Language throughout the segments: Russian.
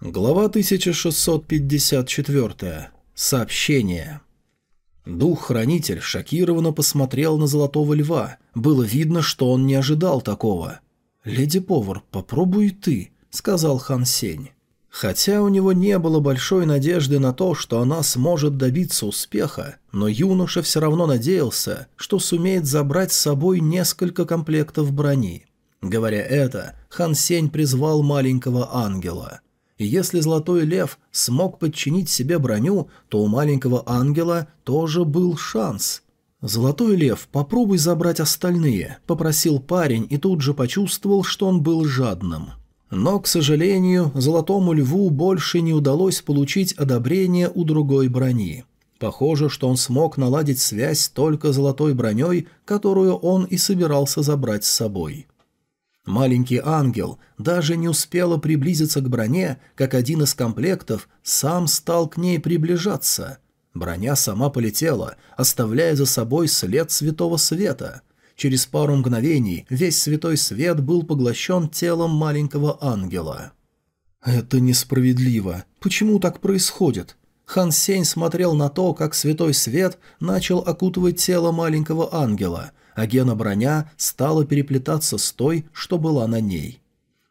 Глава 1654. Сообщение. Дух-хранитель шокированно посмотрел на Золотого Льва. Было видно, что он не ожидал такого. «Леди-повар, попробуй ты», — сказал Хан Сень. Хотя у него не было большой надежды на то, что она сможет добиться успеха, но юноша все равно надеялся, что сумеет забрать с собой несколько комплектов брони. Говоря это, Хан Сень призвал маленького ангела — и если Золотой Лев смог подчинить себе броню, то у маленького ангела тоже был шанс. «Золотой Лев, попробуй забрать остальные», – попросил парень и тут же почувствовал, что он был жадным. Но, к сожалению, Золотому Льву больше не удалось получить одобрение у другой брони. Похоже, что он смог наладить связь только золотой броней, которую он и собирался забрать с собой. Маленький ангел даже не успела приблизиться к броне, как один из комплектов сам стал к ней приближаться. Броня сама полетела, оставляя за собой след святого света. Через пару мгновений весь святой свет был поглощен телом маленького ангела. «Это несправедливо. Почему так происходит?» Хан Сень смотрел на то, как святой свет начал окутывать тело маленького ангела, а гена-броня стала переплетаться с той, что была на ней.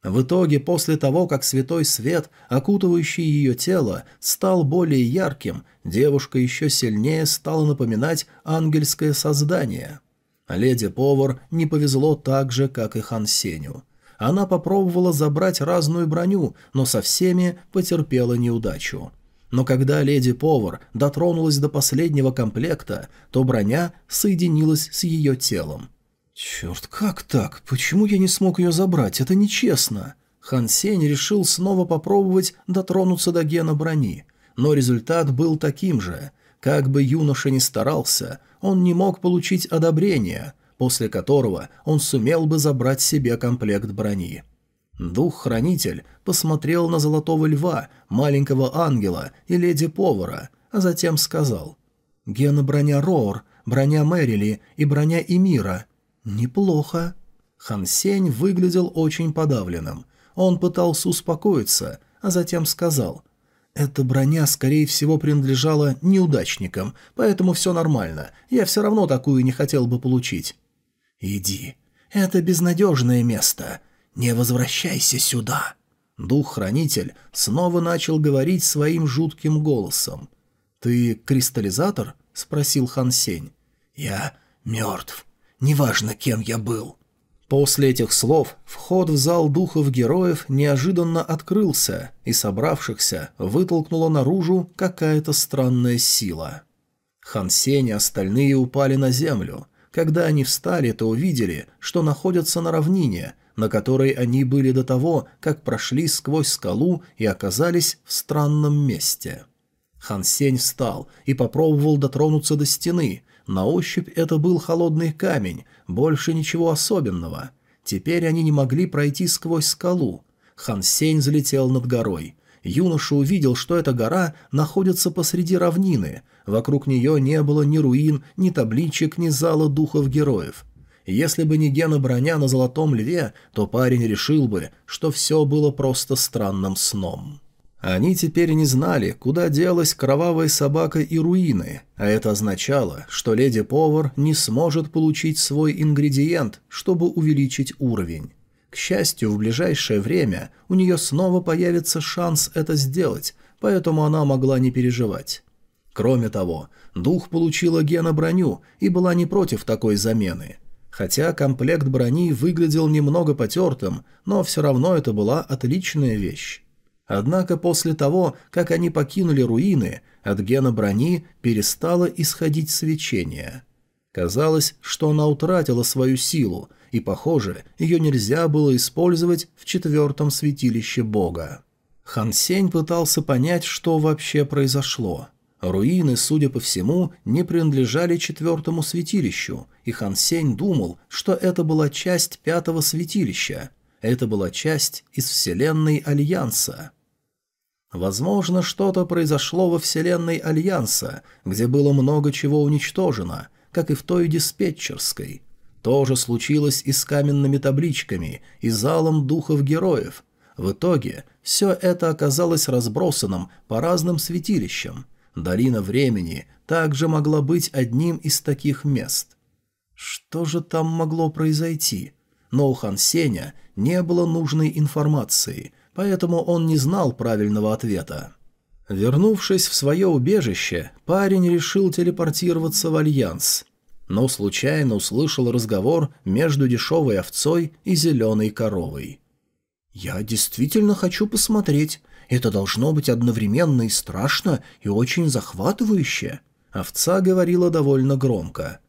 В итоге, после того, как святой свет, окутывающий ее тело, стал более ярким, девушка еще сильнее стала напоминать ангельское создание. Леди-повар не повезло так же, как и Хан Сеню. Она попробовала забрать разную броню, но со всеми потерпела неудачу. Но когда леди-повар дотронулась до последнего комплекта, то броня соединилась с ее телом. «Черт, как так? Почему я не смог ее забрать? Это нечестно!» Хан Сень решил снова попробовать дотронуться до гена брони, но результат был таким же. Как бы юноша ни старался, он не мог получить одобрение, после которого он сумел бы забрать себе комплект брони. Дух-хранитель посмотрел на золотого льва, маленького ангела и леди-повара, а затем сказал «Гена броня Роур, броня Мэрили и броня Эмира. Неплохо». Хан Сень выглядел очень подавленным. Он пытался успокоиться, а затем сказал «Эта броня, скорее всего, принадлежала неудачникам, поэтому все нормально. Я все равно такую не хотел бы получить». «Иди. Это безнадежное место. «Не возвращайся сюда!» Дух-хранитель снова начал говорить своим жутким голосом. «Ты кристаллизатор?» — спросил Хан Сень. «Я мертв. Неважно, кем я был». После этих слов вход в зал духов героев неожиданно открылся, и собравшихся вытолкнула наружу какая-то странная сила. Хан Сень и остальные упали на землю. Когда они встали, то увидели, что находятся на равнине — на которой они были до того, как прошли сквозь скалу и оказались в странном месте. Хан Сень встал и попробовал дотронуться до стены. На ощупь это был холодный камень, больше ничего особенного. Теперь они не могли пройти сквозь скалу. Хан Сень залетел над горой. Юноша увидел, что эта гора находится посреди равнины. Вокруг нее не было ни руин, ни табличек, ни зала духов героев. Если бы не гена броня на золотом льве, то парень решил бы, что все было просто странным сном. Они теперь не знали, куда делась кровавая собака и руины, а это означало, что леди-повар не сможет получить свой ингредиент, чтобы увеличить уровень. К счастью, в ближайшее время у нее снова появится шанс это сделать, поэтому она могла не переживать. Кроме того, дух получила гена броню и была не против такой замены – Хотя комплект брони выглядел немного потертым, но все равно это была отличная вещь. Однако после того, как они покинули руины, от гена брони перестало исходить свечение. Казалось, что она утратила свою силу, и, похоже, ее нельзя было использовать в четвертом святилище бога. Хан Сень пытался понять, что вообще произошло. Руины, судя по всему, не принадлежали четвертому святилищу, и Хан Сень думал, что это была часть пятого святилища. Это была часть из Вселенной Альянса. Возможно, что-то произошло во Вселенной Альянса, где было много чего уничтожено, как и в той диспетчерской. То же случилось и с каменными табличками, и залом духов героев. В итоге все это оказалось разбросанным по разным святилищам. Долина времени также могла быть одним из таких мест. Что же там могло произойти? Но у Хан Сеня не было нужной информации, поэтому он не знал правильного ответа. Вернувшись в свое убежище, парень решил телепортироваться в Альянс, но случайно услышал разговор между дешевой овцой и зеленой коровой. «Я действительно хочу посмотреть. Это должно быть одновременно и страшно, и очень захватывающе». Овца говорила довольно громко.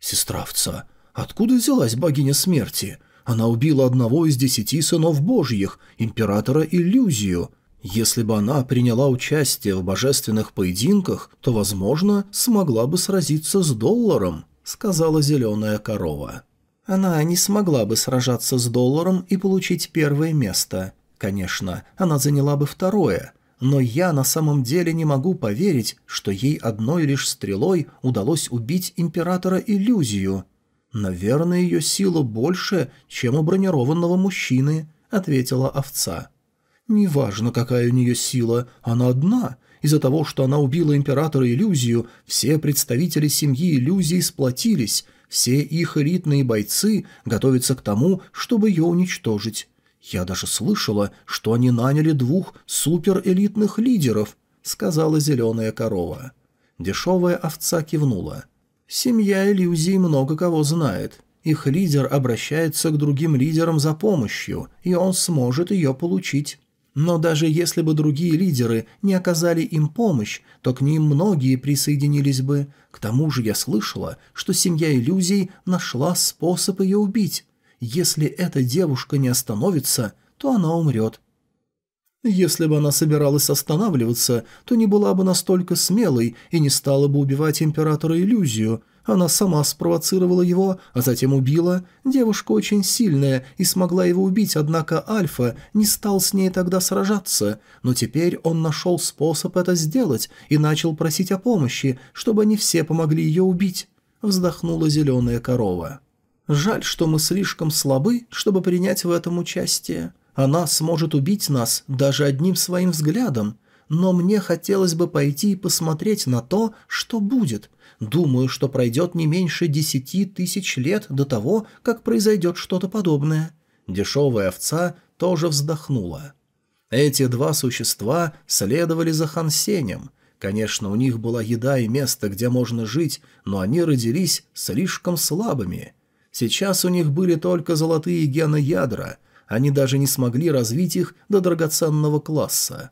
«Сестра овца, откуда взялась богиня смерти? Она убила одного из десяти сынов божьих, императора Иллюзию. Если бы она приняла участие в божественных поединках, то, возможно, смогла бы сразиться с долларом», — сказала зеленая корова. Она не смогла бы сражаться с долларом и получить первое место. Конечно, она заняла бы второе, но я на самом деле не могу поверить, что ей одной лишь стрелой удалось убить императора иллюзию. Наверное, ее сила больше, чем у бронированного мужчины, ответила овца. Неважно, какая у нее сила, она одна. Из-за того, что она убила императора иллюзию, все представители семьи иллюзии сплотились, все их элитные бойцы готовятся к тому, чтобы ее уничтожить. Я даже слышала, что они наняли двух суперэлитных лидеров, сказала зеленая корова. Дешевая овца кивнула. Семья иллюзий много кого знает. Их лидер обращается к другим лидерам за помощью, и он сможет ее получить. Но даже если бы другие лидеры не оказали им помощь, то к ним многие присоединились бы. К тому же я слышала, что семья иллюзий нашла способ ее убить. Если эта девушка не остановится, то она умрет. Если бы она собиралась останавливаться, то не была бы настолько смелой и не стала бы убивать императора иллюзию – она сама спровоцировала его, а затем убила. Девушка очень сильная и смогла его убить, однако Альфа не стал с ней тогда сражаться. Но теперь он нашел способ это сделать и начал просить о помощи, чтобы они все помогли ее убить. Вздохнула зеленая корова. «Жаль, что мы слишком слабы, чтобы принять в этом участие. Она сможет убить нас даже одним своим взглядом. Но мне хотелось бы пойти и посмотреть на то, что будет». Думаю, что пройдет не меньше десяти тысяч лет до того, как произойдет что-то подобное». Дешевая овца тоже вздохнула. Эти два существа следовали за Хансенем. Конечно, у них была еда и место, где можно жить, но они родились слишком слабыми. Сейчас у них были только золотые гены ядра, они даже не смогли развить их до драгоценного класса.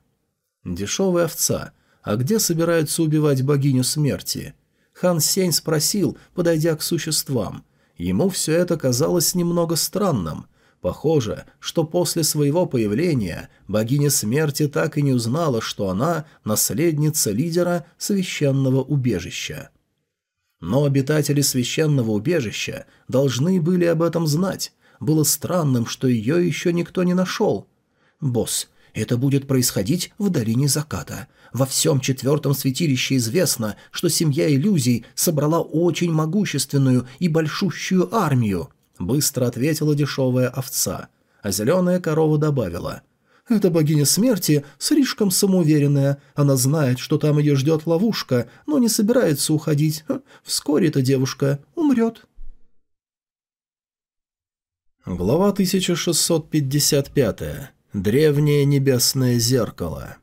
Дешевая овца. А где собираются убивать богиню смерти? Хан Сень спросил, подойдя к существам. Ему все это казалось немного странным. Похоже, что после своего появления богиня смерти так и не узнала, что она наследница лидера священного убежища. Но обитатели священного убежища должны были об этом знать. Было странным, что ее еще никто не нашел. «Босс, это будет происходить в долине заката. Во всем четвертом святилище известно, что семья иллюзий собрала очень могущественную и большущую армию», — быстро ответила дешевая овца. А зеленая корова добавила. «Эта богиня смерти слишком самоуверенная. Она знает, что там ее ждет ловушка, но не собирается уходить. Вскоре эта девушка умрет». Глава 1655. Древнее небесное зеркало.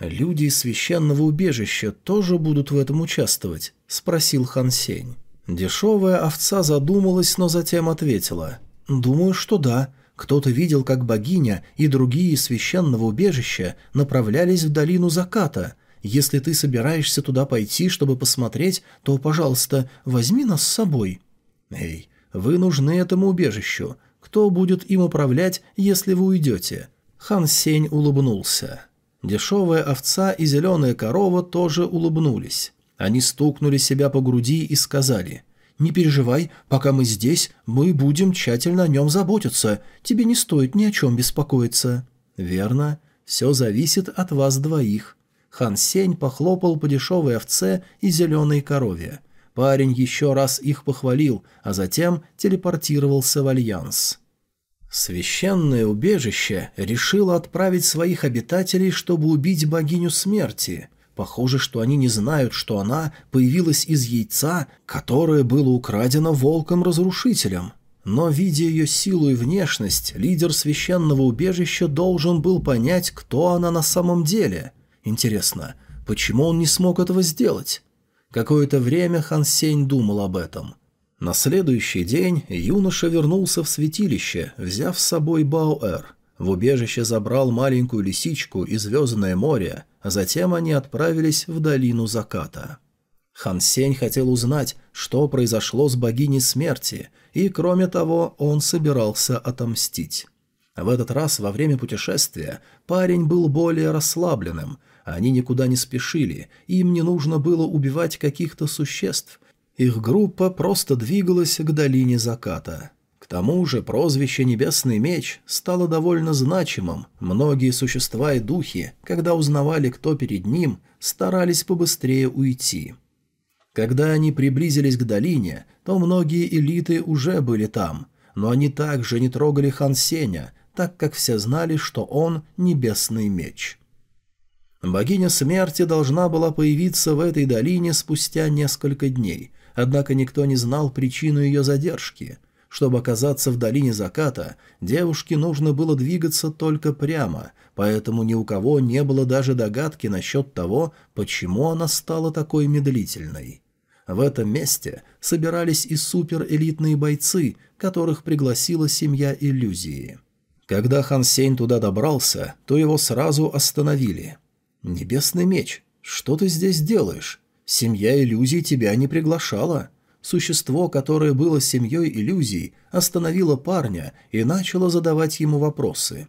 «Люди из священного убежища тоже будут в этом участвовать?» – спросил Хан Сень. Дешевая овца задумалась, но затем ответила. «Думаю, что да. Кто-то видел, как богиня и другие из священного убежища направлялись в долину заката. Если ты собираешься туда пойти, чтобы посмотреть, то, пожалуйста, возьми нас с собой». «Эй, вы нужны этому убежищу. Кто будет им управлять, если вы уйдете?» Хан Сень улыбнулся. Дешевая овца и зеленая корова тоже улыбнулись. Они стукнули себя по груди и сказали, «Не переживай, пока мы здесь, мы будем тщательно о нем заботиться. Тебе не стоит ни о чем беспокоиться». «Верно. Все зависит от вас двоих». Хан Сень похлопал по дешевой овце и зеленой корове. Парень еще раз их похвалил, а затем телепортировался в Альянс. Священное убежище решило отправить своих обитателей, чтобы убить богиню смерти. Похоже, что они не знают, что она появилась из яйца, которое было украдено волком-разрушителем. Но, видя ее силу и внешность, лидер священного убежища должен был понять, кто она на самом деле. Интересно, почему он не смог этого сделать? Какое-то время Хан Сень думал об этом – на следующий день юноша вернулся в святилище, взяв с собой Баоэр. В убежище забрал маленькую лисичку и Звездное море, а затем они отправились в долину заката. Хан Сень хотел узнать, что произошло с богиней смерти, и, кроме того, он собирался отомстить. В этот раз во время путешествия парень был более расслабленным, они никуда не спешили, им не нужно было убивать каких-то существ, их группа просто двигалась к долине заката. К тому же прозвище «Небесный меч» стало довольно значимым. Многие существа и духи, когда узнавали, кто перед ним, старались побыстрее уйти. Когда они приблизились к долине, то многие элиты уже были там, но они также не трогали Хан Сеня, так как все знали, что он – Небесный меч. Богиня смерти должна была появиться в этой долине спустя несколько дней – однако никто не знал причину ее задержки. Чтобы оказаться в долине заката, девушке нужно было двигаться только прямо, поэтому ни у кого не было даже догадки насчет того, почему она стала такой медлительной. В этом месте собирались и суперэлитные бойцы, которых пригласила семья иллюзии. Когда Хан Сень туда добрался, то его сразу остановили. «Небесный меч, что ты здесь делаешь? Семья иллюзий тебя не приглашала. Существо, которое было семьей иллюзий, остановило парня и начало задавать ему вопросы.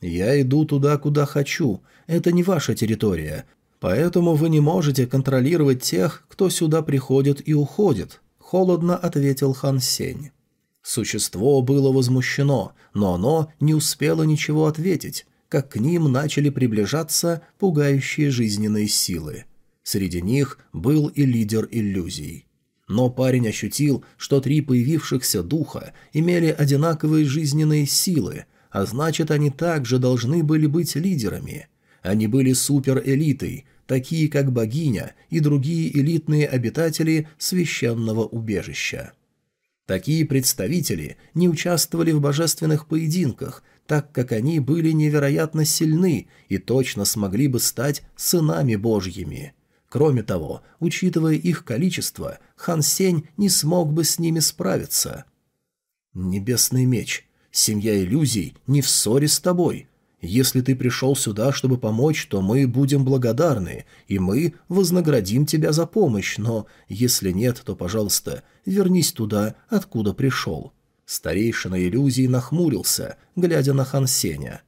«Я иду туда, куда хочу. Это не ваша территория. Поэтому вы не можете контролировать тех, кто сюда приходит и уходит», — холодно ответил Хан Сень. Существо было возмущено, но оно не успело ничего ответить, как к ним начали приближаться пугающие жизненные силы. Среди них был и лидер иллюзий. Но парень ощутил, что три появившихся духа имели одинаковые жизненные силы, а значит, они также должны были быть лидерами. Они были суперэлитой, такие как богиня и другие элитные обитатели священного убежища. Такие представители не участвовали в божественных поединках, так как они были невероятно сильны и точно смогли бы стать сынами божьими – Кроме того, учитывая их количество, Хан Сень не смог бы с ними справиться. «Небесный меч, семья иллюзий не в ссоре с тобой. Если ты пришел сюда, чтобы помочь, то мы будем благодарны, и мы вознаградим тебя за помощь, но если нет, то, пожалуйста, вернись туда, откуда пришел». Старейшина иллюзий нахмурился, глядя на Хан Сеня.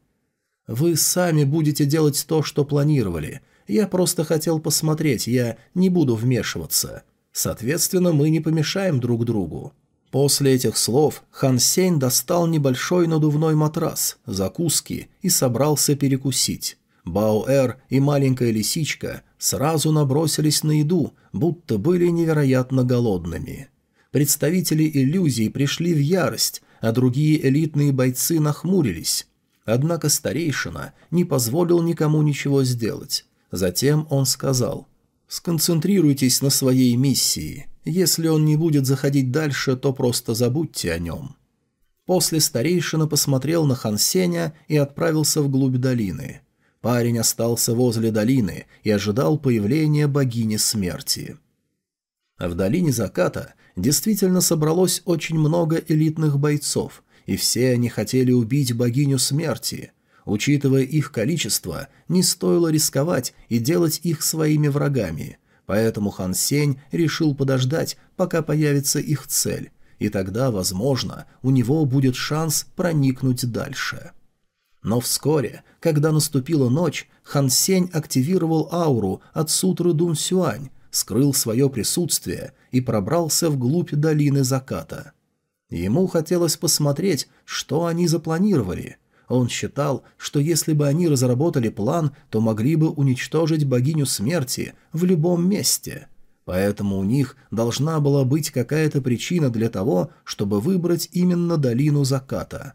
«Вы сами будете делать то, что планировали». Я просто хотел посмотреть, я не буду вмешиваться. Соответственно, мы не помешаем друг другу». После этих слов Хан Сень достал небольшой надувной матрас, закуски и собрался перекусить. Баоэр и маленькая лисичка сразу набросились на еду, будто были невероятно голодными. Представители иллюзий пришли в ярость, а другие элитные бойцы нахмурились. Однако старейшина не позволил никому ничего сделать. Затем он сказал, «Сконцентрируйтесь на своей миссии. Если он не будет заходить дальше, то просто забудьте о нем». После старейшина посмотрел на Хансеня и отправился вглубь долины. Парень остался возле долины и ожидал появления богини смерти. В долине заката действительно собралось очень много элитных бойцов, и все они хотели убить богиню смерти – Учитывая их количество, не стоило рисковать и делать их своими врагами, поэтому Хан Сень решил подождать, пока появится их цель, и тогда, возможно, у него будет шанс проникнуть дальше. Но вскоре, когда наступила ночь, Хан Сень активировал ауру от сутры Дун Сюань, скрыл свое присутствие и пробрался вглубь долины заката. Ему хотелось посмотреть, что они запланировали – он считал, что если бы они разработали план, то могли бы уничтожить богиню смерти в любом месте. Поэтому у них должна была быть какая-то причина для того, чтобы выбрать именно долину заката.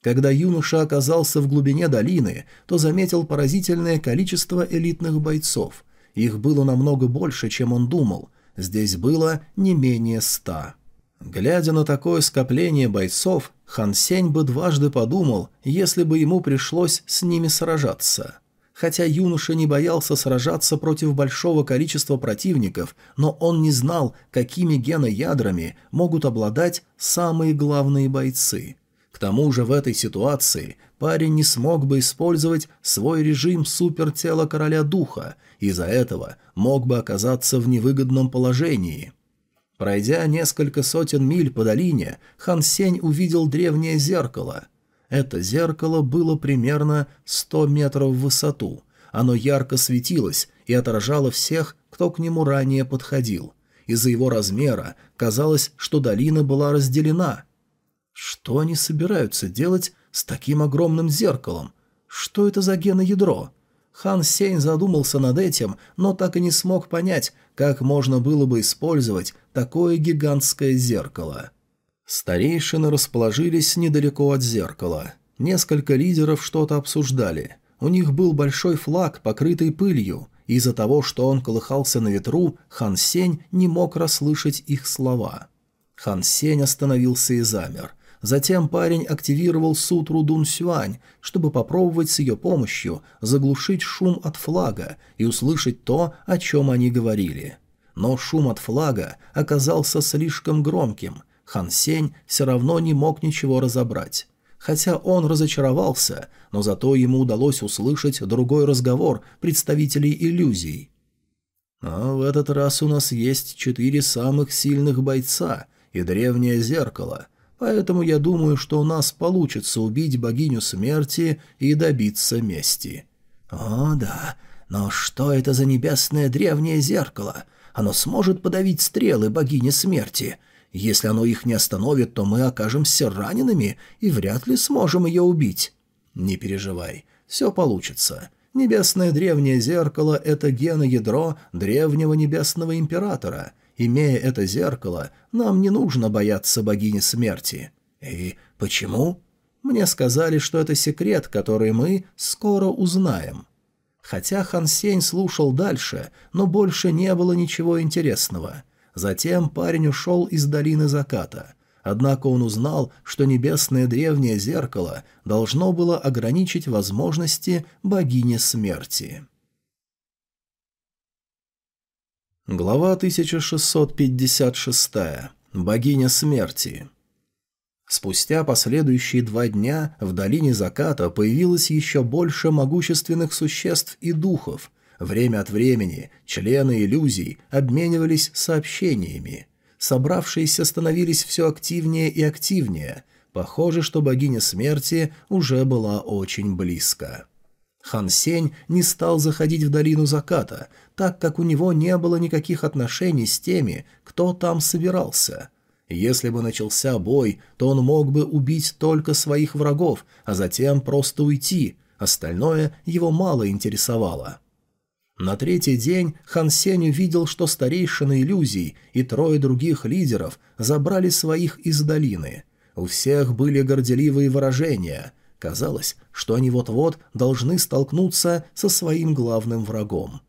Когда юноша оказался в глубине долины, то заметил поразительное количество элитных бойцов. Их было намного больше, чем он думал. Здесь было не менее ста. Глядя на такое скопление бойцов, Хан Сень бы дважды подумал, если бы ему пришлось с ними сражаться. Хотя юноша не боялся сражаться против большого количества противников, но он не знал, какими геноядрами могут обладать самые главные бойцы. К тому же в этой ситуации парень не смог бы использовать свой режим супертела короля духа, из-за этого мог бы оказаться в невыгодном положении. Пройдя несколько сотен миль по долине, Хан Сень увидел древнее зеркало – это зеркало было примерно 100 метров в высоту. Оно ярко светилось и отражало всех, кто к нему ранее подходил. Из-за его размера казалось, что долина была разделена. Что они собираются делать с таким огромным зеркалом? Что это за геноядро? Хан Сень задумался над этим, но так и не смог понять, как можно было бы использовать такое гигантское зеркало. Старейшины расположились недалеко от зеркала. Несколько лидеров что-то обсуждали. У них был большой флаг, покрытый пылью. Из-за того, что он колыхался на ветру, Хан Сень не мог расслышать их слова. Хан Сень остановился и замер. Затем парень активировал сутру Дун Сюань, чтобы попробовать с ее помощью заглушить шум от флага и услышать то, о чем они говорили. Но шум от флага оказался слишком громким, Хан Сень все равно не мог ничего разобрать. Хотя он разочаровался, но зато ему удалось услышать другой разговор представителей иллюзий. «А в этот раз у нас есть четыре самых сильных бойца и древнее зеркало, поэтому я думаю, что у нас получится убить богиню смерти и добиться мести». «О, да, но что это за небесное древнее зеркало? Оно сможет подавить стрелы богини смерти?» Если оно их не остановит, то мы окажемся ранеными и вряд ли сможем ее убить. Не переживай, все получится. Небесное древнее зеркало — это геноядро древнего небесного императора. Имея это зеркало, нам не нужно бояться богини смерти. И почему? Мне сказали, что это секрет, который мы скоро узнаем. Хотя Хан Сень слушал дальше, но больше не было ничего интересного. Затем парень ушел из долины заката. Однако он узнал, что небесное древнее зеркало должно было ограничить возможности богини смерти. Глава 1656. Богиня смерти. Спустя последующие два дня в долине заката появилось еще больше могущественных существ и духов, Время от времени члены иллюзий обменивались сообщениями. Собравшиеся становились все активнее и активнее. Похоже, что богиня смерти уже была очень близко. Хан Сень не стал заходить в долину заката, так как у него не было никаких отношений с теми, кто там собирался. Если бы начался бой, то он мог бы убить только своих врагов, а затем просто уйти, остальное его мало интересовало. На третий день Хан Сень увидел, что старейшины иллюзий и трое других лидеров забрали своих из долины. У всех были горделивые выражения. Казалось, что они вот-вот должны столкнуться со своим главным врагом.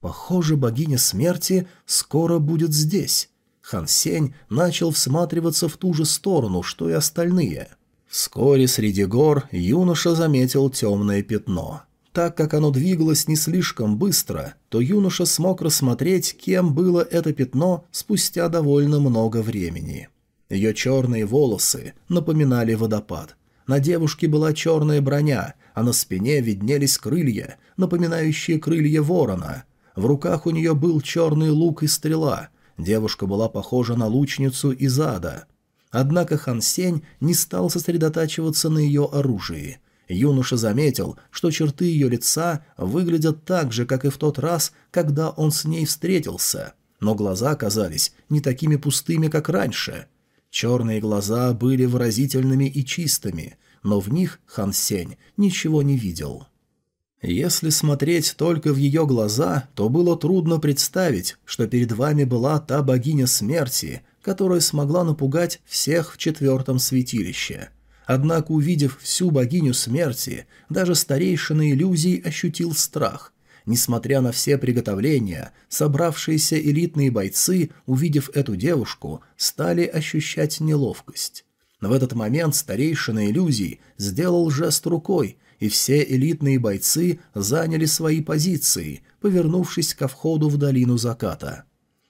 Похоже, богиня смерти скоро будет здесь. Хан Сень начал всматриваться в ту же сторону, что и остальные. Вскоре среди гор юноша заметил темное пятно — так как оно двигалось не слишком быстро, то юноша смог рассмотреть, кем было это пятно спустя довольно много времени. Ее черные волосы напоминали водопад. На девушке была черная броня, а на спине виднелись крылья, напоминающие крылья ворона. В руках у нее был черный лук и стрела. Девушка была похожа на лучницу из ада. Однако Хан Сень не стал сосредотачиваться на ее оружии – Юноша заметил, что черты ее лица выглядят так же, как и в тот раз, когда он с ней встретился, но глаза казались не такими пустыми, как раньше. Черные глаза были выразительными и чистыми, но в них Хан Сень ничего не видел. Если смотреть только в ее глаза, то было трудно представить, что перед вами была та богиня смерти, которая смогла напугать всех в четвертом святилище – Однако, увидев всю богиню смерти, даже старейшина иллюзий ощутил страх. Несмотря на все приготовления, собравшиеся элитные бойцы, увидев эту девушку, стали ощущать неловкость. В этот момент старейшина иллюзий сделал жест рукой, и все элитные бойцы заняли свои позиции, повернувшись ко входу в долину заката.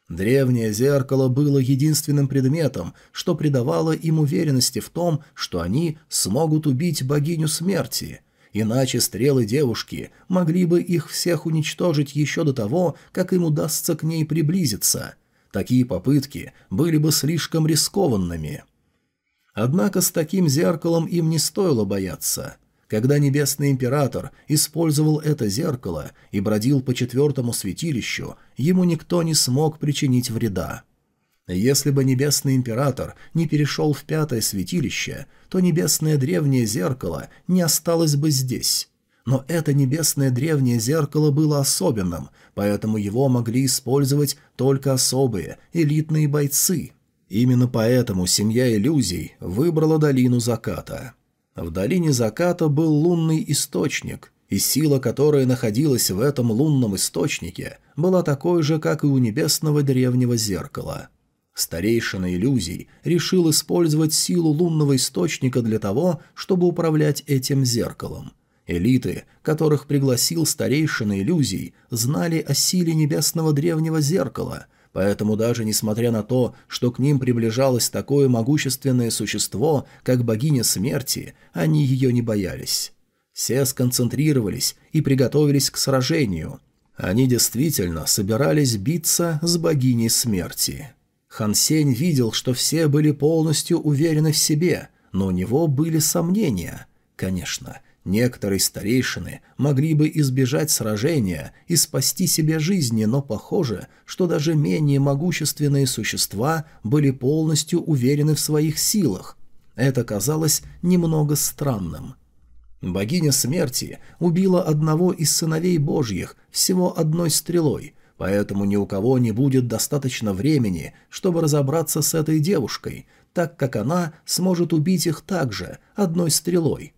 Древнее зеркало было единственным предметом, что придавало им уверенности в том, что они смогут убить богиню смерти. Иначе стрелы девушки могли бы их всех уничтожить еще до того, как им удастся к ней приблизиться. Такие попытки были бы слишком рискованными. Однако с таким зеркалом им не стоило бояться. Когда Небесный Император использовал это зеркало и бродил по четвертому святилищу, ему никто не смог причинить вреда. Если бы Небесный Император не перешел в пятое святилище, то Небесное Древнее Зеркало не осталось бы здесь. Но это Небесное Древнее Зеркало было особенным, поэтому его могли использовать только особые, элитные бойцы. Именно поэтому семья иллюзий выбрала долину заката. В долине заката был лунный источник, и сила, которая находилась в этом лунном источнике, была такой же, как и у небесного древнего зеркала. Старейшина иллюзий решил использовать силу лунного источника для того, чтобы управлять этим зеркалом. Элиты, которых пригласил старейшина иллюзий, знали о силе небесного древнего зеркала, Поэтому даже несмотря на то, что к ним приближалось такое могущественное существо, как богиня смерти, они ее не боялись. Все сконцентрировались и приготовились к сражению. Они действительно собирались биться с богиней смерти. Хан Сень видел, что все были полностью уверены в себе, но у него были сомнения. Конечно, Некоторые старейшины могли бы избежать сражения и спасти себе жизни, но похоже, что даже менее могущественные существа были полностью уверены в своих силах. Это казалось немного странным. Богиня смерти убила одного из сыновей божьих всего одной стрелой, поэтому ни у кого не будет достаточно времени, чтобы разобраться с этой девушкой, так как она сможет убить их также одной стрелой.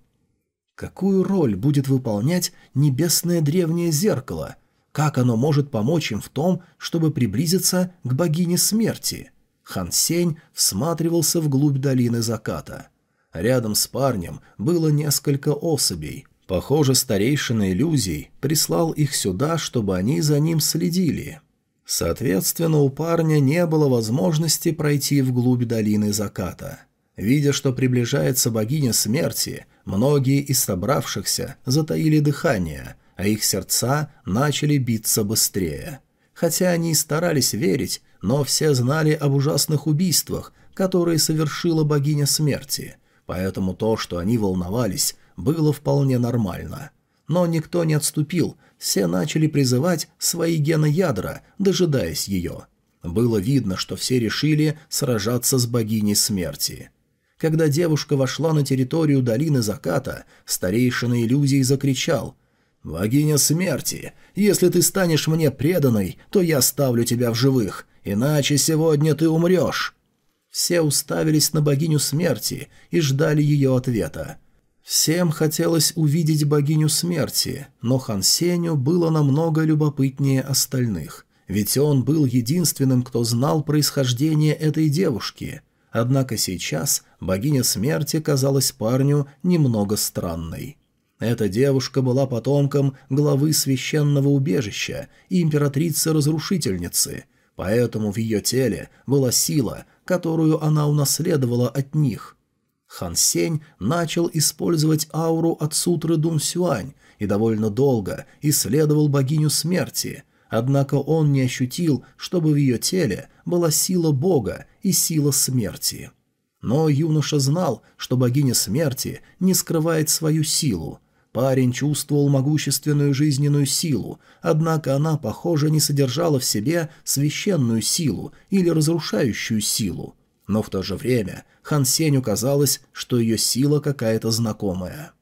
Какую роль будет выполнять небесное древнее зеркало? Как оно может помочь им в том, чтобы приблизиться к богине смерти? Хан Сень всматривался вглубь долины заката. Рядом с парнем было несколько особей. Похоже, старейшина иллюзий прислал их сюда, чтобы они за ним следили. Соответственно, у парня не было возможности пройти вглубь долины заката. Видя, что приближается богиня смерти, Многие из собравшихся затаили дыхание, а их сердца начали биться быстрее. Хотя они и старались верить, но все знали об ужасных убийствах, которые совершила богиня смерти, поэтому то, что они волновались, было вполне нормально. Но никто не отступил, все начали призывать свои геноядра, дожидаясь ее. Было видно, что все решили сражаться с богиней смерти. Когда девушка вошла на территорию долины заката, старейшина иллюзий закричал «Богиня смерти, если ты станешь мне преданной, то я оставлю тебя в живых, иначе сегодня ты умрешь». Все уставились на богиню смерти и ждали ее ответа. Всем хотелось увидеть богиню смерти, но Хан Сеню было намного любопытнее остальных, ведь он был единственным, кто знал происхождение этой девушки. Однако сейчас богиня смерти казалась парню немного странной. Эта девушка была потомком главы священного убежища и императрицы-разрушительницы, поэтому в ее теле была сила, которую она унаследовала от них. Хан Сень начал использовать ауру от сутры Дун Сюань и довольно долго исследовал богиню смерти – Однако он не ощутил, чтобы в ее теле была сила Бога и сила смерти. Но юноша знал, что богиня смерти не скрывает свою силу. Парень чувствовал могущественную жизненную силу, однако она, похоже, не содержала в себе священную силу или разрушающую силу. Но в то же время Хан Сенью казалось, что ее сила какая-то знакомая.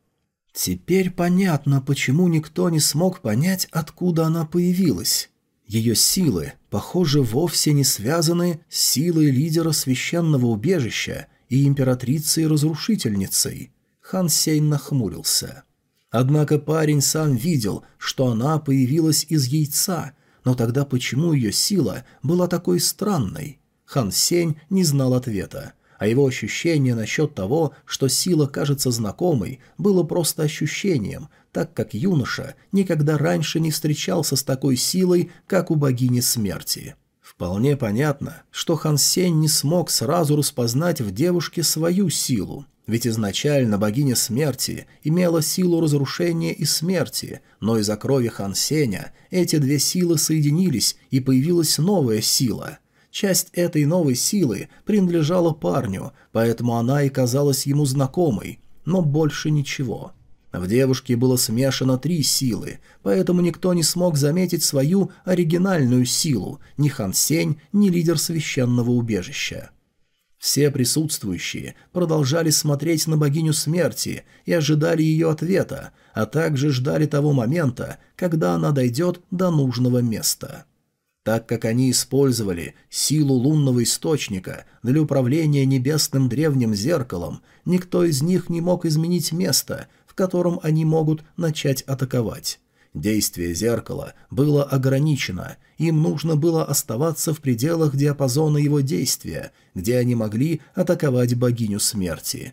Теперь понятно, почему никто не смог понять, откуда она появилась. Ее силы, похоже, вовсе не связаны с силой лидера священного убежища и императрицей-разрушительницей. Хан Сень нахмурился. Однако парень сам видел, что она появилась из яйца, но тогда почему ее сила была такой странной? Хан Сень не знал ответа, а его ощущение насчет того, что сила кажется знакомой, было просто ощущением, так как юноша никогда раньше не встречался с такой силой, как у богини смерти. Вполне понятно, что Хан Сень не смог сразу распознать в девушке свою силу, ведь изначально богиня смерти имела силу разрушения и смерти, но из-за крови Хан Сеня эти две силы соединились, и появилась новая сила. Часть этой новой силы принадлежала парню, поэтому она и казалась ему знакомой, но больше ничего. В девушке было смешано три силы, поэтому никто не смог заметить свою оригинальную силу, ни Хан Сень, ни лидер священного убежища. Все присутствующие продолжали смотреть на богиню смерти и ожидали ее ответа, а также ждали того момента, когда она дойдет до нужного места. Так как они использовали силу лунного источника для управления небесным древним зеркалом, никто из них не мог изменить место, в котором они могут начать атаковать. Действие зеркала было ограничено, им нужно было оставаться в пределах диапазона его действия, где они могли атаковать богиню смерти.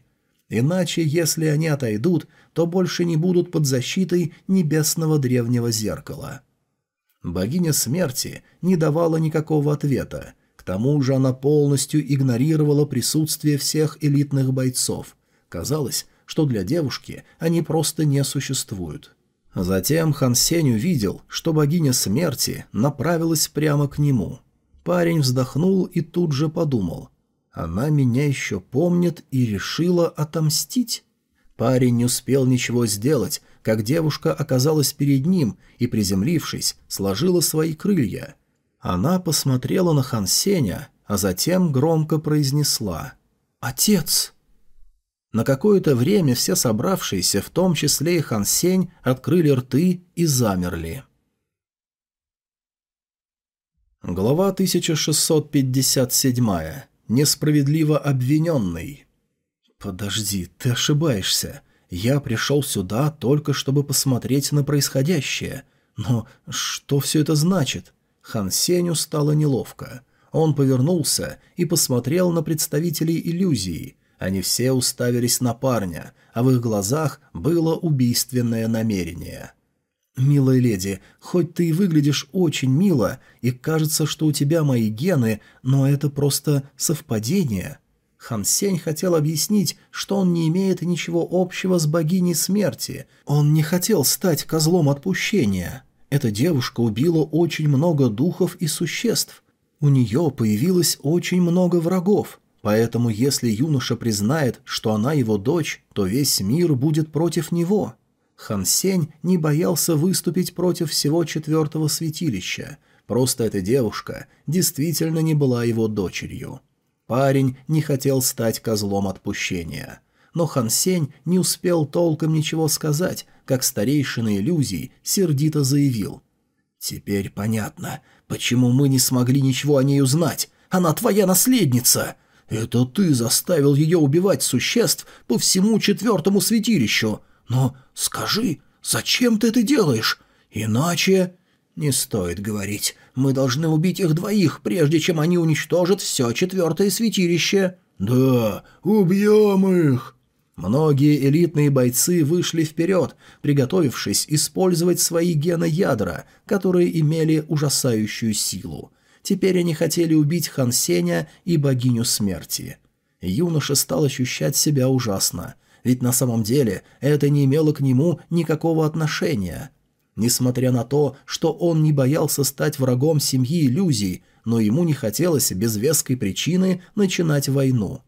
Иначе, если они отойдут, то больше не будут под защитой небесного древнего зеркала. Богиня смерти не давала никакого ответа, к тому же она полностью игнорировала присутствие всех элитных бойцов. Казалось, что для девушки они просто не существуют. Затем Хан Сень увидел, что богиня смерти направилась прямо к нему. Парень вздохнул и тут же подумал. «Она меня еще помнит и решила отомстить?» Парень не успел ничего сделать, как девушка оказалась перед ним и, приземлившись, сложила свои крылья. Она посмотрела на Хан Сеня, а затем громко произнесла «Отец!» На какое-то время все собравшиеся, в том числе и Хан Сень, открыли рты и замерли. Глава 1657. Несправедливо обвиненный. «Подожди, ты ошибаешься. Я пришел сюда только чтобы посмотреть на происходящее. Но что все это значит?» Хан Сеню стало неловко. Он повернулся и посмотрел на представителей иллюзии – они все уставились на парня, а в их глазах было убийственное намерение. «Милая леди, хоть ты и выглядишь очень мило, и кажется, что у тебя мои гены, но это просто совпадение». Хан Сень хотел объяснить, что он не имеет ничего общего с богиней смерти. Он не хотел стать козлом отпущения. Эта девушка убила очень много духов и существ. У нее появилось очень много врагов. Поэтому если юноша признает, что она его дочь, то весь мир будет против него. Хан Сень не боялся выступить против всего четвертого святилища. Просто эта девушка действительно не была его дочерью. Парень не хотел стать козлом отпущения. Но Хан Сень не успел толком ничего сказать, как старейшина иллюзий сердито заявил. «Теперь понятно, почему мы не смогли ничего о ней узнать. Она твоя наследница!» Это ты заставил ее убивать существ по всему четвертому святилищу. Но скажи, зачем ты это делаешь? Иначе... Не стоит говорить. Мы должны убить их двоих, прежде чем они уничтожат все четвертое святилище. Да, убьем их. Многие элитные бойцы вышли вперед, приготовившись использовать свои геноядра, которые имели ужасающую силу. Теперь они хотели убить Хан Сеня и богиню смерти. Юноша стал ощущать себя ужасно, ведь на самом деле это не имело к нему никакого отношения. Несмотря на то, что он не боялся стать врагом семьи иллюзий, но ему не хотелось без веской причины начинать войну.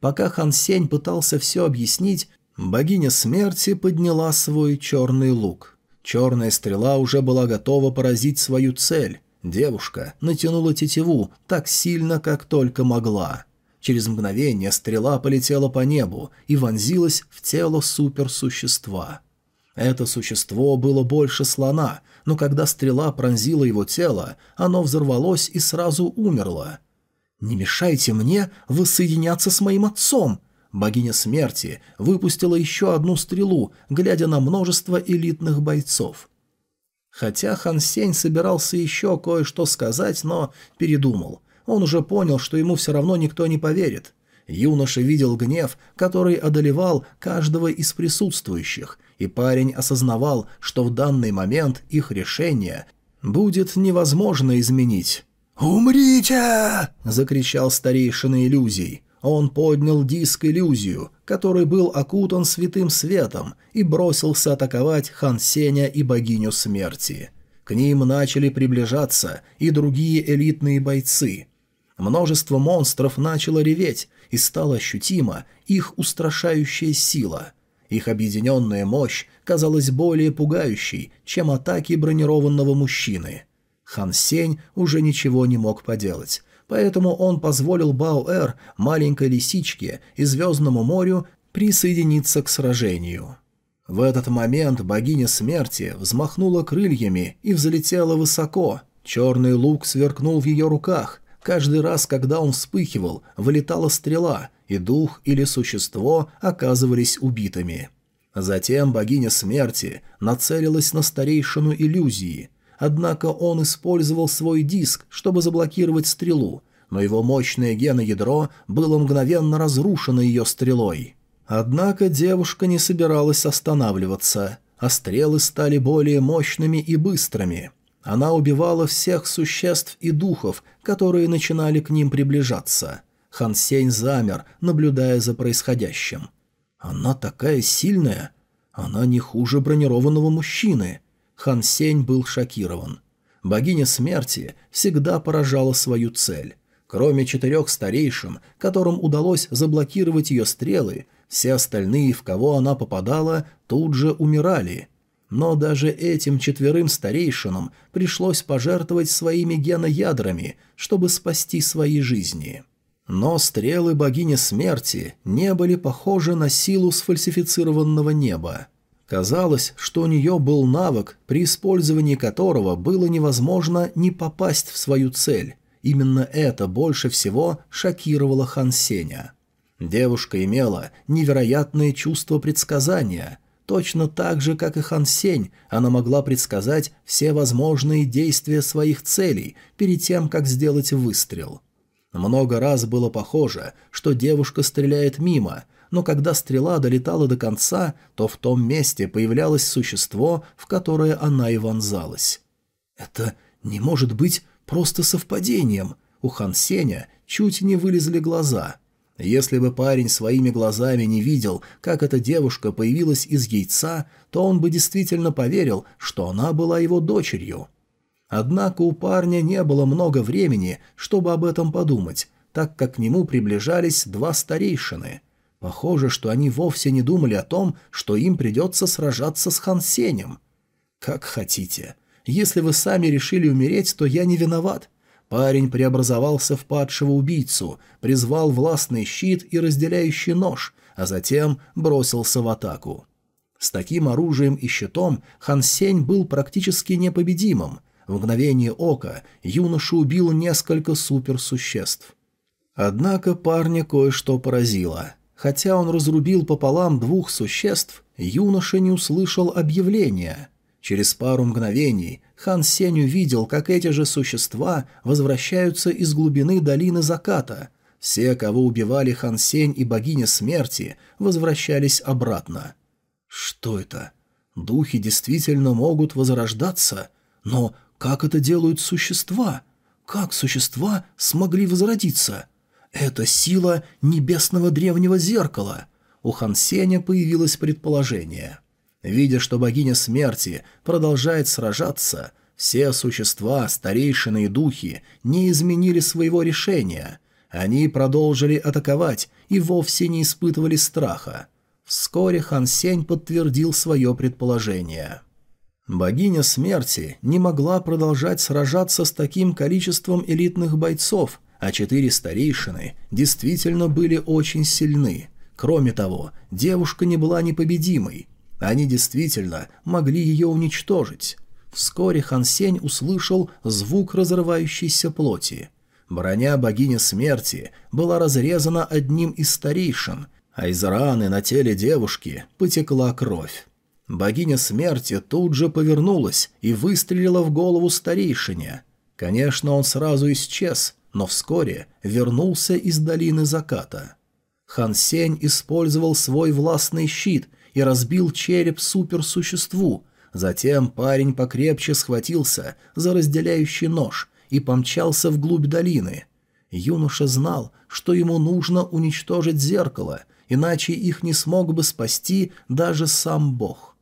Пока Хан Сень пытался все объяснить, богиня смерти подняла свой черный лук. Черная стрела уже была готова поразить свою цель, Девушка натянула тетиву так сильно, как только могла. Через мгновение стрела полетела по небу и вонзилась в тело суперсущества. Это существо было больше слона, но когда стрела пронзила его тело, оно взорвалось и сразу умерло. «Не мешайте мне воссоединяться с моим отцом!» Богиня смерти выпустила еще одну стрелу, глядя на множество элитных бойцов. Хотя Хан Сень собирался еще кое-что сказать, но передумал. Он уже понял, что ему все равно никто не поверит. Юноша видел гнев, который одолевал каждого из присутствующих, и парень осознавал, что в данный момент их решение будет невозможно изменить. «Умрите!» – закричал старейшина иллюзий. Он поднял диск-иллюзию, который был окутан святым светом, и бросился атаковать Хан Сеня и богиню смерти. К ним начали приближаться и другие элитные бойцы. Множество монстров начало реветь, и стала ощутима их устрашающая сила. Их объединенная мощь казалась более пугающей, чем атаки бронированного мужчины. Хан Сень уже ничего не мог поделать поэтому он позволил Баоэр, маленькой лисичке и Звездному морю присоединиться к сражению. В этот момент богиня смерти взмахнула крыльями и взлетела высоко. Черный лук сверкнул в ее руках. Каждый раз, когда он вспыхивал, вылетала стрела, и дух или существо оказывались убитыми. Затем богиня смерти нацелилась на старейшину иллюзии – Однако он использовал свой диск, чтобы заблокировать стрелу, но его мощное геноядро было мгновенно разрушено ее стрелой. Однако девушка не собиралась останавливаться, а стрелы стали более мощными и быстрыми. Она убивала всех существ и духов, которые начинали к ним приближаться. Хан Сень замер, наблюдая за происходящим. «Она такая сильная! Она не хуже бронированного мужчины!» Хан Сень был шокирован. Богиня смерти всегда поражала свою цель. Кроме четырех старейшин, которым удалось заблокировать ее стрелы, все остальные, в кого она попадала, тут же умирали. Но даже этим четверым старейшинам пришлось пожертвовать своими геноядрами, чтобы спасти свои жизни. Но стрелы богини смерти не были похожи на силу сфальсифицированного неба. Казалось, что у нее был навык, при использовании которого было невозможно не попасть в свою цель. Именно это больше всего шокировало Хан Сеня. Девушка имела невероятное чувство предсказания. Точно так же, как и Хан Сень, она могла предсказать все возможные действия своих целей перед тем, как сделать выстрел. Много раз было похоже, что девушка стреляет мимо – но когда стрела долетала до конца, то в том месте появлялось существо, в которое она и вонзалась. «Это не может быть просто совпадением!» У Хан Сеня чуть не вылезли глаза. Если бы парень своими глазами не видел, как эта девушка появилась из яйца, то он бы действительно поверил, что она была его дочерью. Однако у парня не было много времени, чтобы об этом подумать, так как к нему приближались два старейшины – Похоже, что они вовсе не думали о том, что им придется сражаться с Хан Сенем. «Как хотите. Если вы сами решили умереть, то я не виноват». Парень преобразовался в падшего убийцу, призвал властный щит и разделяющий нож, а затем бросился в атаку. С таким оружием и щитом Хан Сень был практически непобедимым. В мгновение ока юноша убил несколько суперсуществ. Однако парня кое-что поразило. Хотя он разрубил пополам двух существ, юноша не услышал объявления. Через пару мгновений хан Сень увидел, как эти же существа возвращаются из глубины долины заката. Все, кого убивали хан Сень и богиня смерти, возвращались обратно. Что это? Духи действительно могут возрождаться? Но как это делают существа? Как существа смогли возродиться?» «Это сила небесного древнего зеркала!» У Хан Сеня появилось предположение. Видя, что богиня смерти продолжает сражаться, все существа, старейшины и духи не изменили своего решения. Они продолжили атаковать и вовсе не испытывали страха. Вскоре Хан Сень подтвердил свое предположение. Богиня смерти не могла продолжать сражаться с таким количеством элитных бойцов, а четыре старейшины действительно были очень сильны. Кроме того, девушка не была непобедимой. Они действительно могли ее уничтожить. Вскоре Хан Сень услышал звук разрывающейся плоти. Броня богини смерти была разрезана одним из старейшин, а из раны на теле девушки потекла кровь. Богиня смерти тут же повернулась и выстрелила в голову старейшине. Конечно, он сразу исчез, но вскоре вернулся из долины заката. Хан Сень использовал свой властный щит и разбил череп суперсуществу. Затем парень покрепче схватился за разделяющий нож и помчался вглубь долины. Юноша знал, что ему нужно уничтожить зеркало, иначе их не смог бы спасти даже сам бог.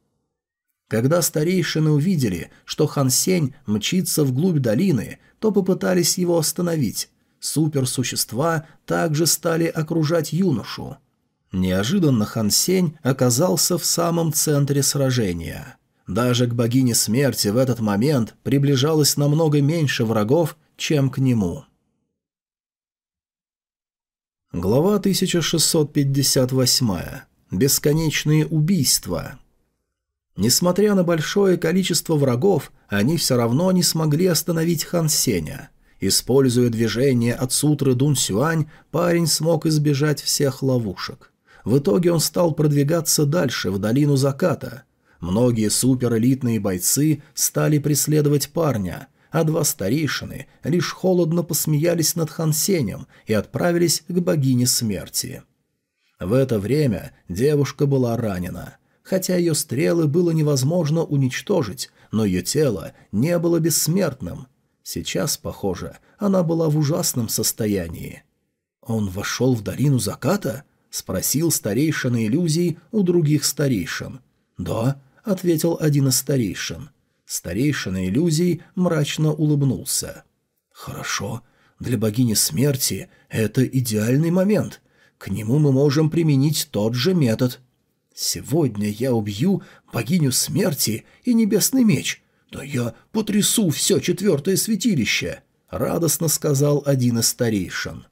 Когда старейшины увидели, что Хан Сень мчится вглубь долины, то попытались его остановить. Суперсущества также стали окружать юношу. Неожиданно Хан Сень оказался в самом центре сражения. Даже к богине смерти в этот момент приближалось намного меньше врагов, чем к нему. Глава 1658. Бесконечные убийства. Несмотря на большое количество врагов, они все равно не смогли остановить Хан Сеня. Используя движение от сутры Дун Сюань, парень смог избежать всех ловушек. В итоге он стал продвигаться дальше, в долину заката. Многие суперэлитные бойцы стали преследовать парня, а два старейшины лишь холодно посмеялись над Хан Сенем и отправились к богине смерти. В это время девушка была ранена – Хотя ее стрелы было невозможно уничтожить, но ее тело не было бессмертным. Сейчас, похоже, она была в ужасном состоянии. «Он вошел в долину заката?» — спросил старейшина иллюзий у других старейшин. «Да», — ответил один из старейшин. Старейшина иллюзий мрачно улыбнулся. «Хорошо. Для богини смерти это идеальный момент. К нему мы можем применить тот же метод. Сегодня я убью богиню смерти и небесный меч. Да я потрясу все четвертое святилище!» — радостно сказал один из старейшин.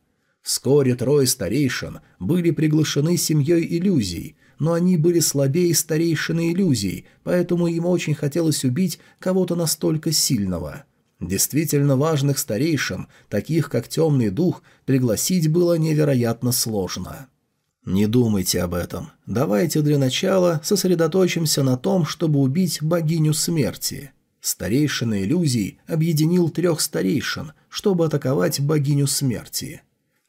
Вскоре трое старейшин были приглашены семьей иллюзий, но они были слабее старейшины иллюзий, поэтому им очень хотелось убить кого-то настолько сильного. Действительно важных старейшин, таких как Темный Дух, пригласить было невероятно сложно. «Не думайте об этом. Давайте для начала сосредоточимся на том, чтобы убить богиню смерти». Старейшина иллюзий объединил трех старейшин, чтобы атаковать богиню смерти.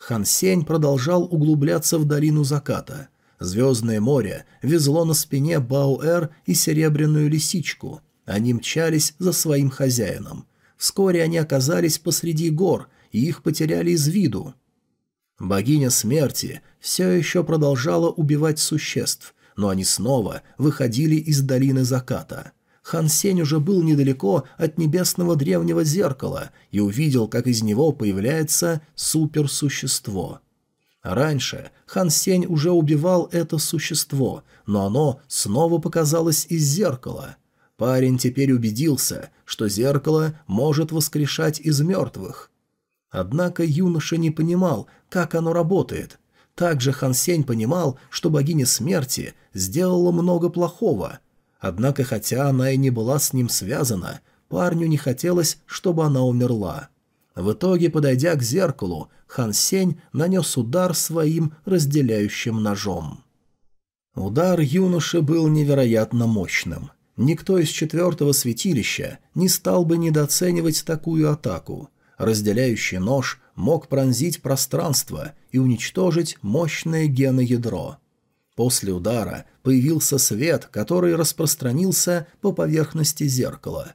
Хан Сень продолжал углубляться в долину заката. Звездное море везло на спине Баоэр и серебряную лисичку. Они мчались за своим хозяином. Вскоре они оказались посреди гор, и их потеряли из виду. Богиня смерти все еще продолжала убивать существ, но они снова выходили из долины заката. Хан Сень уже был недалеко от небесного древнего зеркала и увидел, как из него появляется суперсущество. Раньше Хан Сень уже убивал это существо, но оно снова показалось из зеркала. Парень теперь убедился, что зеркало может воскрешать из мертвых – Однако юноша не понимал, как оно работает. Также Хан Сень понимал, что богиня смерти сделала много плохого. Однако, хотя она и не была с ним связана, парню не хотелось, чтобы она умерла. В итоге, подойдя к зеркалу, Хан Сень нанес удар своим разделяющим ножом. Удар юноши был невероятно мощным. Никто из четвертого святилища не стал бы недооценивать такую атаку разделяющий нож мог пронзить пространство и уничтожить мощное геноядро. После удара появился свет, который распространился по поверхности зеркала.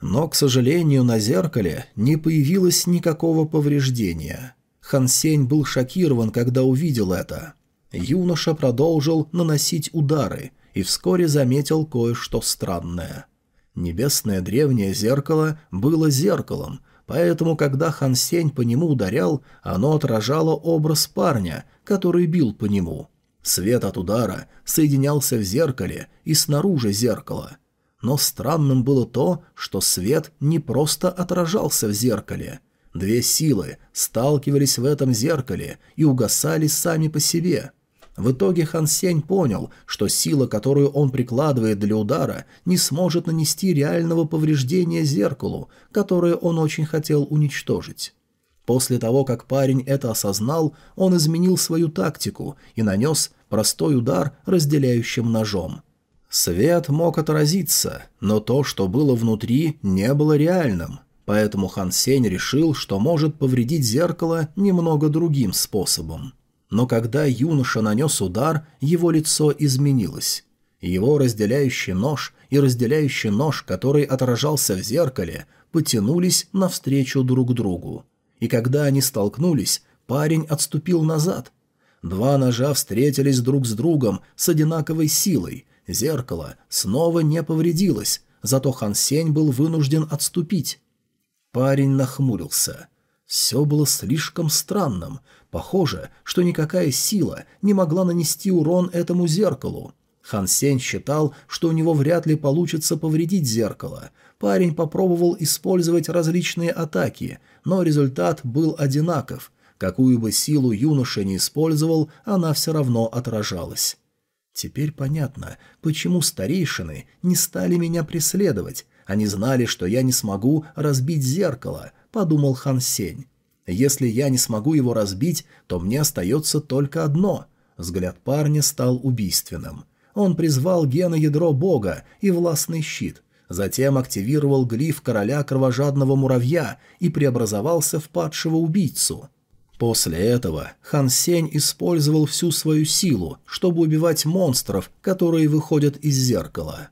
Но, к сожалению, на зеркале не появилось никакого повреждения. Хансень был шокирован, когда увидел это. Юноша продолжил наносить удары и вскоре заметил кое-что странное. Небесное древнее зеркало было зеркалом, Поэтому, когда Хан Сень по нему ударял, оно отражало образ парня, который бил по нему. Свет от удара соединялся в зеркале и снаружи зеркала. Но странным было то, что свет не просто отражался в зеркале. Две силы сталкивались в этом зеркале и угасали сами по себе – в итоге Хан Сень понял, что сила, которую он прикладывает для удара, не сможет нанести реального повреждения зеркалу, которое он очень хотел уничтожить. После того, как парень это осознал, он изменил свою тактику и нанес простой удар разделяющим ножом. Свет мог отразиться, но то, что было внутри, не было реальным, поэтому Хан Сень решил, что может повредить зеркало немного другим способом. Но когда юноша нанес удар, его лицо изменилось. Его разделяющий нож и разделяющий нож, который отражался в зеркале, потянулись навстречу друг другу. И когда они столкнулись, парень отступил назад. Два ножа встретились друг с другом с одинаковой силой, Зеркало снова не повредилось, зато Хан Сень был вынужден отступить. Парень нахмурился. Все было слишком странным. Похоже, что никакая сила не могла нанести урон этому зеркалу. Хан Сень считал, что у него вряд ли получится повредить зеркало. Парень попробовал использовать различные атаки, но результат был одинаков. Какую бы силу юноша не использовал, она все равно отражалась. Теперь понятно, почему старейшины не стали меня преследовать. Они знали, что я не смогу разбить зеркало, подумал Хан Сень. Если я не смогу его разбить, то мне остается только одно. Взгляд парня стал убийственным. Он призвал гена ядро бога и властный щит. Затем активировал глиф короля кровожадного муравья и преобразовался в падшего убийцу. После этого Хан Сень использовал всю свою силу, чтобы убивать монстров, которые выходят из зеркала.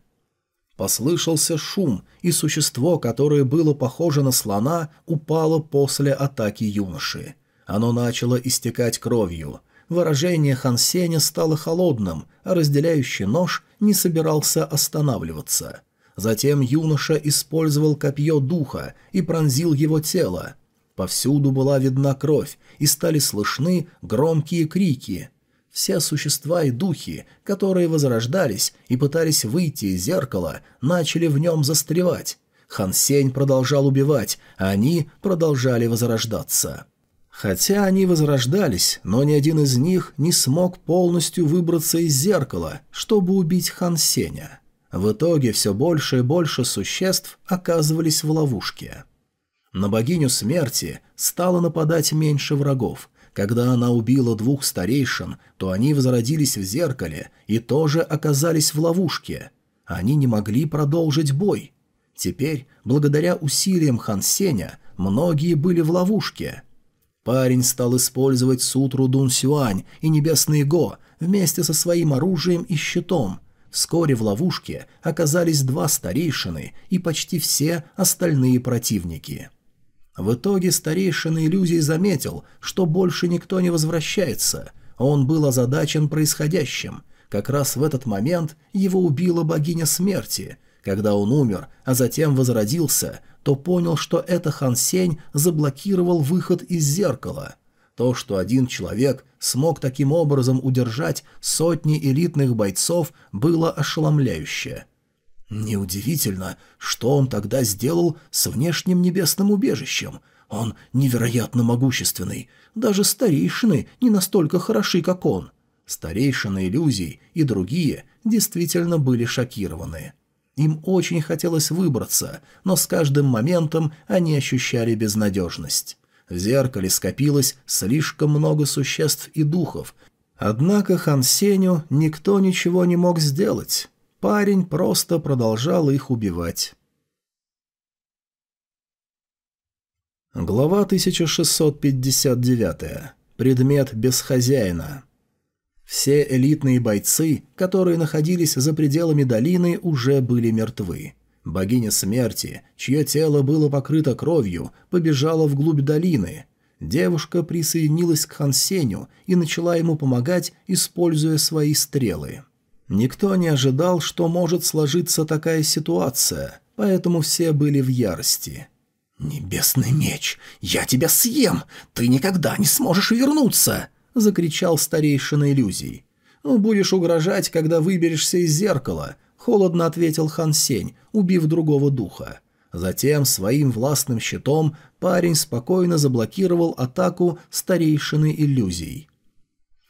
Послышался шум, и существо, которое было похоже на слона, упало после атаки юноши. Оно начало истекать кровью. Выражение Хан Сеня стало холодным, а разделяющий нож не собирался останавливаться. Затем юноша использовал копье духа и пронзил его тело, Повсюду была видна кровь, и стали слышны громкие крики. Все существа и духи, которые возрождались и пытались выйти из зеркала, начали в нем застревать. Хан Сень продолжал убивать, а они продолжали возрождаться. Хотя они возрождались, но ни один из них не смог полностью выбраться из зеркала, чтобы убить Хан Сеня. В итоге все больше и больше существ оказывались в ловушке. На богиню смерти стало нападать меньше врагов. Когда она убила двух старейшин, то они возродились в зеркале и тоже оказались в ловушке. Они не могли продолжить бой. Теперь, благодаря усилиям Хан Сеня, многие были в ловушке. Парень стал использовать сутру Дун Сюань и Небесный Го вместе со своим оружием и щитом. Вскоре в ловушке оказались два старейшины и почти все остальные противники. В итоге старейшина иллюзий заметил, что больше никто не возвращается. Он был озадачен происходящим. Как раз в этот момент его убила богиня смерти. Когда он умер, а затем возродился, то понял, что это Хан Сень заблокировал выход из зеркала. То, что один человек смог таким образом удержать сотни элитных бойцов, было ошеломляюще. Неудивительно, что он тогда сделал с внешним небесным убежищем. Он невероятно могущественный. Даже старейшины не настолько хороши, как он. Старейшины иллюзий и другие действительно были шокированы. Им очень хотелось выбраться, но с каждым моментом они ощущали безнадежность. В зеркале скопилось слишком много существ и духов, однако Хан Сеню никто ничего не мог сделать. Парень просто продолжал их убивать. Глава 1659. Предмет без хозяина. Все элитные бойцы, которые находились за пределами долины, уже были мертвы. Богиня смерти, чье тело было покрыто кровью, побежала вглубь долины. Девушка присоединилась к Хансеню и начала ему помогать, используя свои стрелы. Никто не ожидал, что может сложиться такая ситуация, поэтому все были в ярости. «Небесный меч! Я тебя съем! Ты никогда не сможешь вернуться!» — закричал старейшина иллюзий. «Ну, «Будешь угрожать, когда выберешься из зеркала», — холодно ответил Хан Сень, убив другого духа. Затем своим властным щитом парень спокойно заблокировал атаку старейшины иллюзий.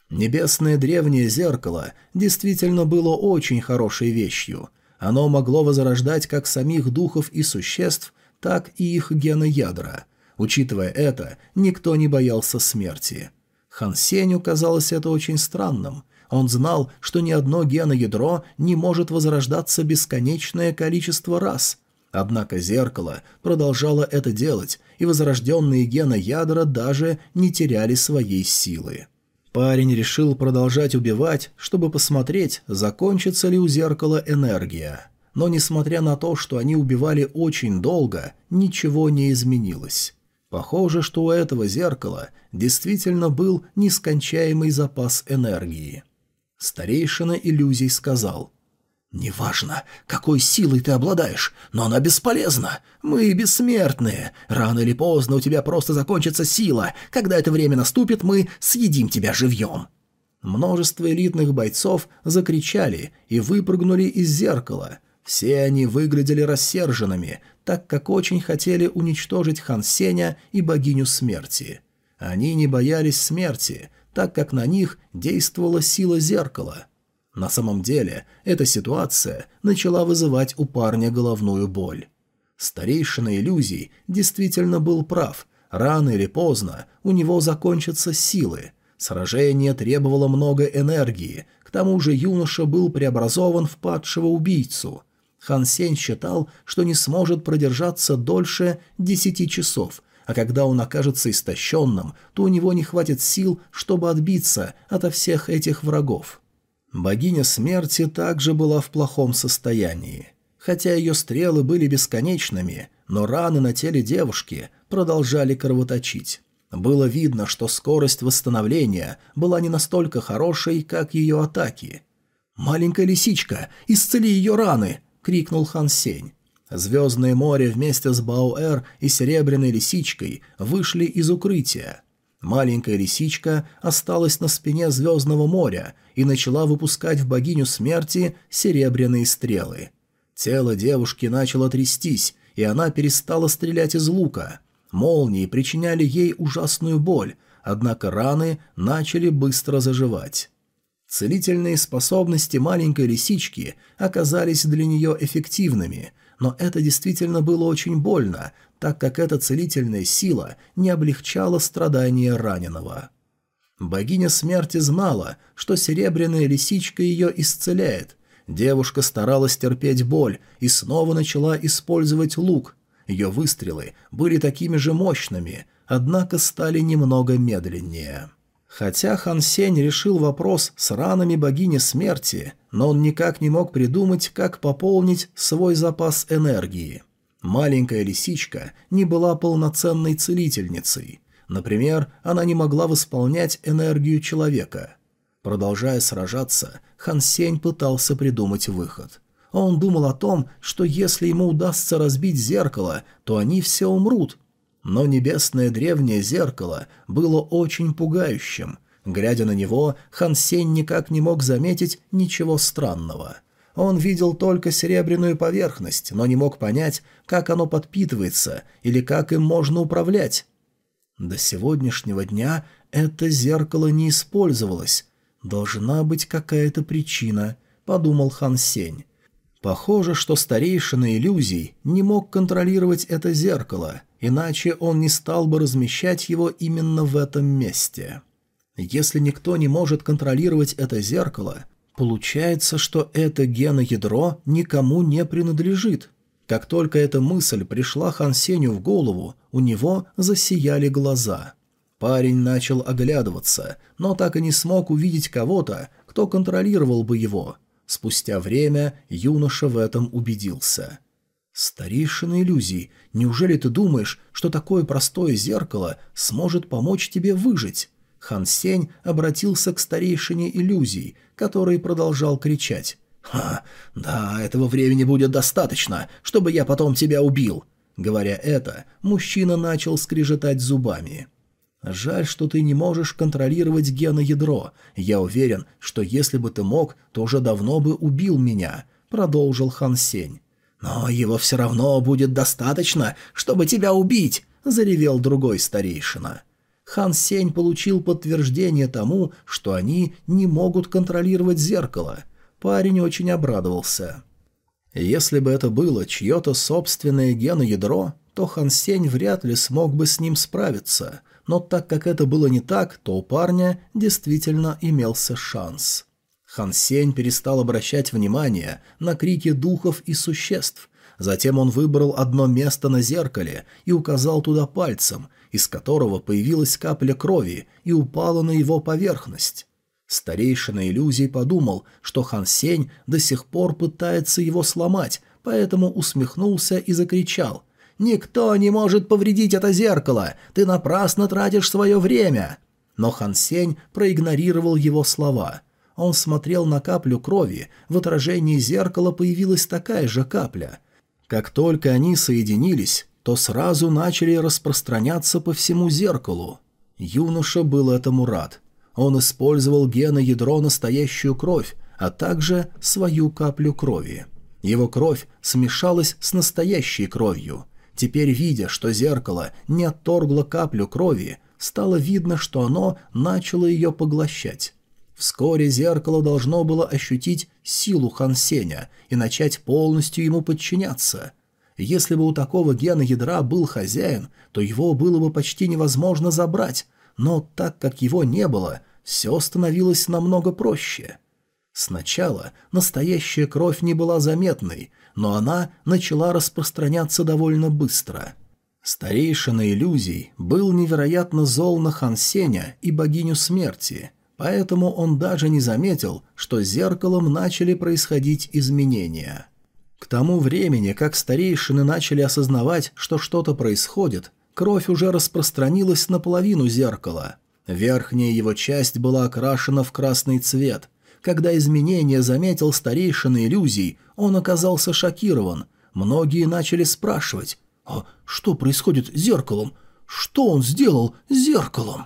Небесное древнее зеркало действительно было очень хорошей вещью. Оно могло возрождать как самих духов и существ, так и их геноядра. Учитывая это, никто не боялся смерти. Хан Сеню казалось это очень странным. Он знал, что ни одно геноядро не может возрождаться бесконечное количество раз. Однако зеркало продолжало это делать, и возрожденные геноядра даже не теряли своей силы. Парень решил продолжать убивать, чтобы посмотреть, закончится ли у зеркала энергия. Но несмотря на то, что они убивали очень долго, ничего не изменилось. Похоже, что у этого зеркала действительно был нескончаемый запас энергии. Старейшина иллюзий сказал. «Неважно, какой силой ты обладаешь, но она бесполезна. Мы бессмертные. Рано или поздно у тебя просто закончится сила. Когда это время наступит, мы съедим тебя живьем». Множество элитных бойцов закричали и выпрыгнули из зеркала. Все они выглядели рассерженными, так как очень хотели уничтожить Хан Сеня и богиню смерти. Они не боялись смерти, так как на них действовала сила зеркала. На самом деле, эта ситуация начала вызывать у парня головную боль. Старейшина иллюзий действительно был прав. Рано или поздно у него закончатся силы. Сражение требовало много энергии, к тому же юноша был преобразован в падшего убийцу. Хан Сень считал, что не сможет продержаться дольше десяти часов – а когда он окажется истощенным, то у него не хватит сил, чтобы отбиться ото всех этих врагов. Богиня смерти также была в плохом состоянии. Хотя ее стрелы были бесконечными, но раны на теле девушки продолжали кровоточить. Было видно, что скорость восстановления была не настолько хорошей, как ее атаки. «Маленькая лисичка, исцели ее раны!» — крикнул Хан Сень. Звездное море вместе с Бауэр и Серебряной лисичкой вышли из укрытия. Маленькая лисичка осталась на спине Звездного моря и начала выпускать в богиню смерти серебряные стрелы. Тело девушки начало трястись, и она перестала стрелять из лука. Молнии причиняли ей ужасную боль, однако раны начали быстро заживать. Целительные способности маленькой лисички оказались для нее эффективными, но это действительно было очень больно, так как эта целительная сила не облегчала страдания раненого. Богиня смерти знала, что серебряная лисичка ее исцеляет. Девушка старалась терпеть боль и снова начала использовать лук. Ее выстрелы были такими же мощными, однако стали немного медленнее. Хотя Хан Сень решил вопрос с ранами богини смерти, но он никак не мог придумать, как пополнить свой запас энергии. Маленькая лисичка не была полноценной целительницей. Например, она не могла восполнять энергию человека. Продолжая сражаться, Хан Сень пытался придумать выход. Он думал о том, что если ему удастся разбить зеркало, то они все умрут – но небесное древнее зеркало было очень пугающим. Глядя на него, Хан Сень никак не мог заметить ничего странного. Он видел только серебряную поверхность, но не мог понять, как оно подпитывается или как им можно управлять. До сегодняшнего дня это зеркало не использовалось. Должна быть какая-то причина, подумал Хан Сень. Похоже, что старейшина иллюзий не мог контролировать это зеркало, иначе он не стал бы размещать его именно в этом месте. Если никто не может контролировать это зеркало, получается, что это геноядро никому не принадлежит. Как только эта мысль пришла Хан Сеню в голову, у него засияли глаза. Парень начал оглядываться, но так и не смог увидеть кого-то, кто контролировал бы его – Спустя время юноша в этом убедился. «Старейшина иллюзий, неужели ты думаешь, что такое простое зеркало сможет помочь тебе выжить?» Хан Сень обратился к старейшине иллюзий, который продолжал кричать. «Ха, да, этого времени будет достаточно, чтобы я потом тебя убил!» Говоря это, мужчина начал скрежетать зубами. Жаль, что ты не можешь контролировать геноядро. Я уверен, что если бы ты мог, то уже давно бы убил меня», — продолжил Хан Сень. «Но его все равно будет достаточно, чтобы тебя убить», — заревел другой старейшина. Хан Сень получил подтверждение тому, что они не могут контролировать зеркало. Парень очень обрадовался. Если бы это было чье-то собственное геноядро, то Хан Сень вряд ли смог бы с ним справиться, но так как это было не так, то у парня действительно имелся шанс. Хан Сень перестал обращать внимание на крики духов и существ. Затем он выбрал одно место на зеркале и указал туда пальцем, из которого появилась капля крови и упала на его поверхность. Старейшина иллюзий подумал, что Хан Сень до сих пор пытается его сломать, поэтому усмехнулся и закричал. «Никто не может повредить это зеркало! Ты напрасно тратишь свое время!» Но Хан Сень проигнорировал его слова. Он смотрел на каплю крови, в отражении зеркала появилась такая же капля. Как только они соединились, то сразу начали распространяться по всему зеркалу. Юноша был этому рад. Он использовал геноядро настоящую кровь, а также свою каплю крови. Его кровь смешалась с настоящей кровью. Теперь, видя, что зеркало не отторгло каплю крови, стало видно, что оно начало ее поглощать. Вскоре зеркало должно было ощутить силу Хан Сеня и начать полностью ему подчиняться. Если бы у такого гена ядра был хозяин, то его было бы почти невозможно забрать, но так как его не было, все становилось намного проще. Сначала настоящая кровь не была заметной, но она начала распространяться довольно быстро. Старейшина иллюзий был невероятно зол на Хан Сеня и богиню смерти – поэтому он даже не заметил, что зеркалом начали происходить изменения. К тому времени, как старейшины начали осознавать, что что-то происходит, кровь уже распространилась наполовину зеркала. Верхняя его часть была окрашена в красный цвет. Когда изменения заметил старейшина иллюзий, он оказался шокирован. Многие начали спрашивать, «А что происходит с зеркалом? Что он сделал с зеркалом?»